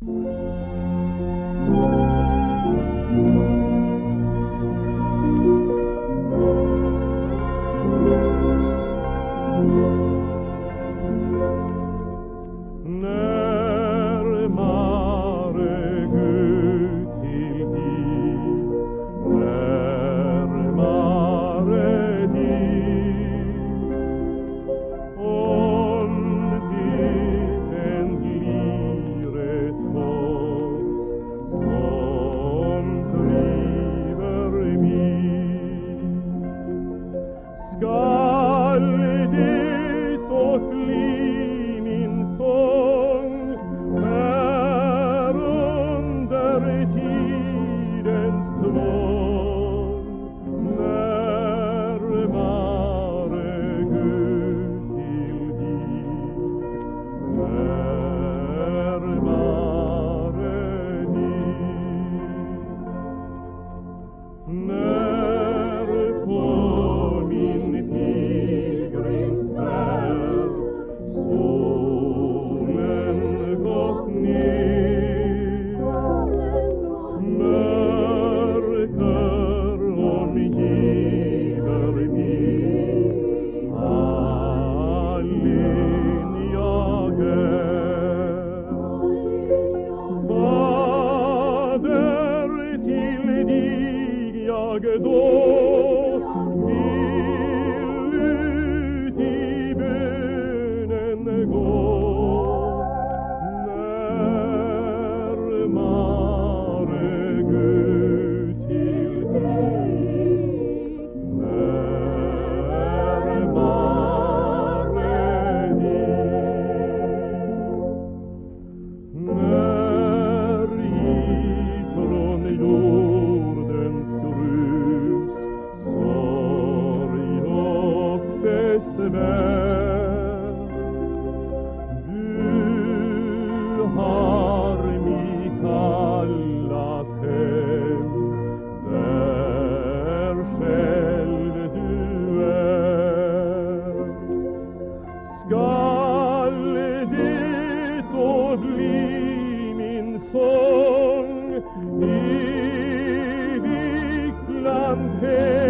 Música scaldi Armagedon. besvär. Du har mig kallat hem där själv du är. Skall det då bli min sång evigt bland hem